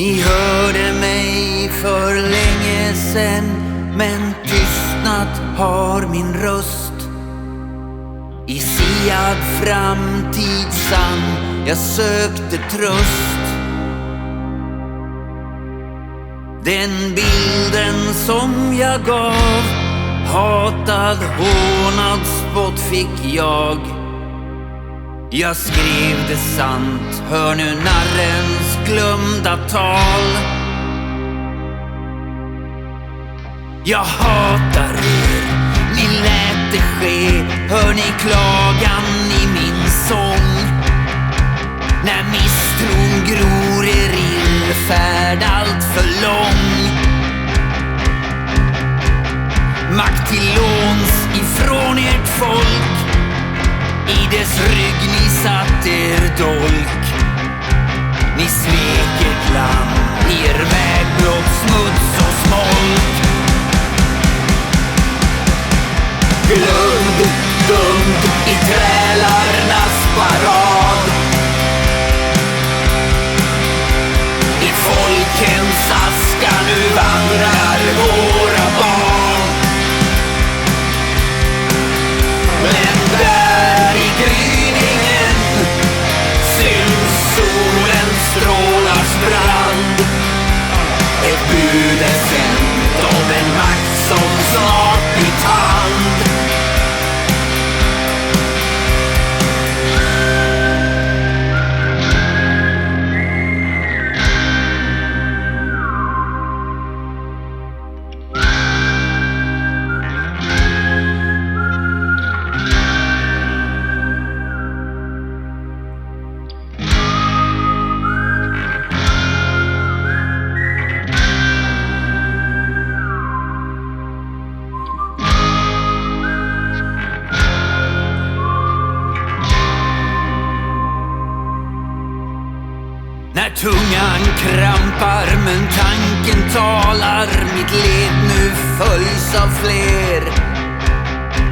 Ni hörde mig för länge sen men tystnat har min röst. I siad framtid sann jag sökte tröst. Den bilden som jag gav Hatad, hånad, spott fick jag Jag skrev det sant, hör nu narrens glömda tal. Jag hatar er, ni lät det ske. Hör ni klagan i min sång? När misstron gror er illfärd allt för lång. Makt till låns ifrån ert folk. I dess rygg ni satt er dolk. Ni svek När tungan krampar men tanken talar. Mitt led nu följs av fler.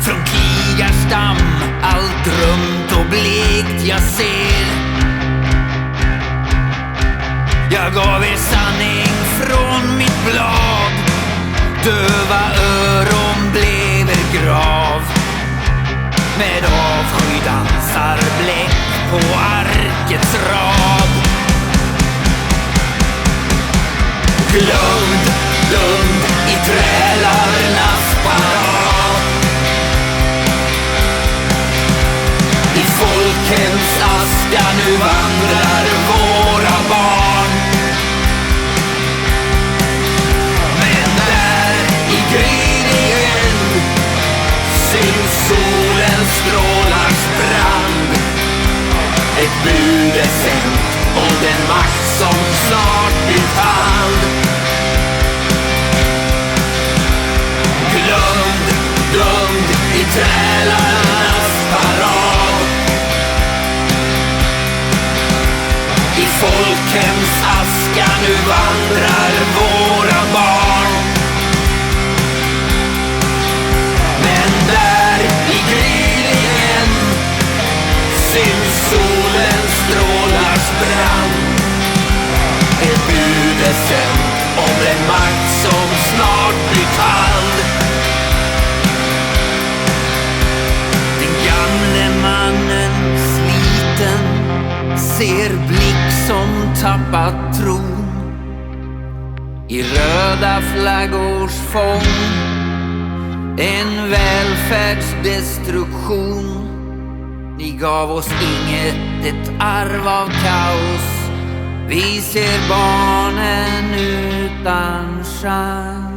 Från krigarstam allt drömt och blekt jag ser. Jag gav er sanning från mitt blad. Döva öron blev er grav. Med avsky dansar bläck på folkens nu vandrar våra barn. Men där i gryningen syns solens strålars brand Ett bud är sänt om den makt som snart blir hand Folkhems folkens aska nu vandrar våra barn. Men där i gryningen syns solens strålars brand. Ett bud är om en makt som snart blir hand Den gamle mannen sliten ser blixt som tappat tron. I röda flaggors fång. En välfärdsdestruktion. Ni gav oss inget, ett arv av kaos. Vi ser barnen utan chans.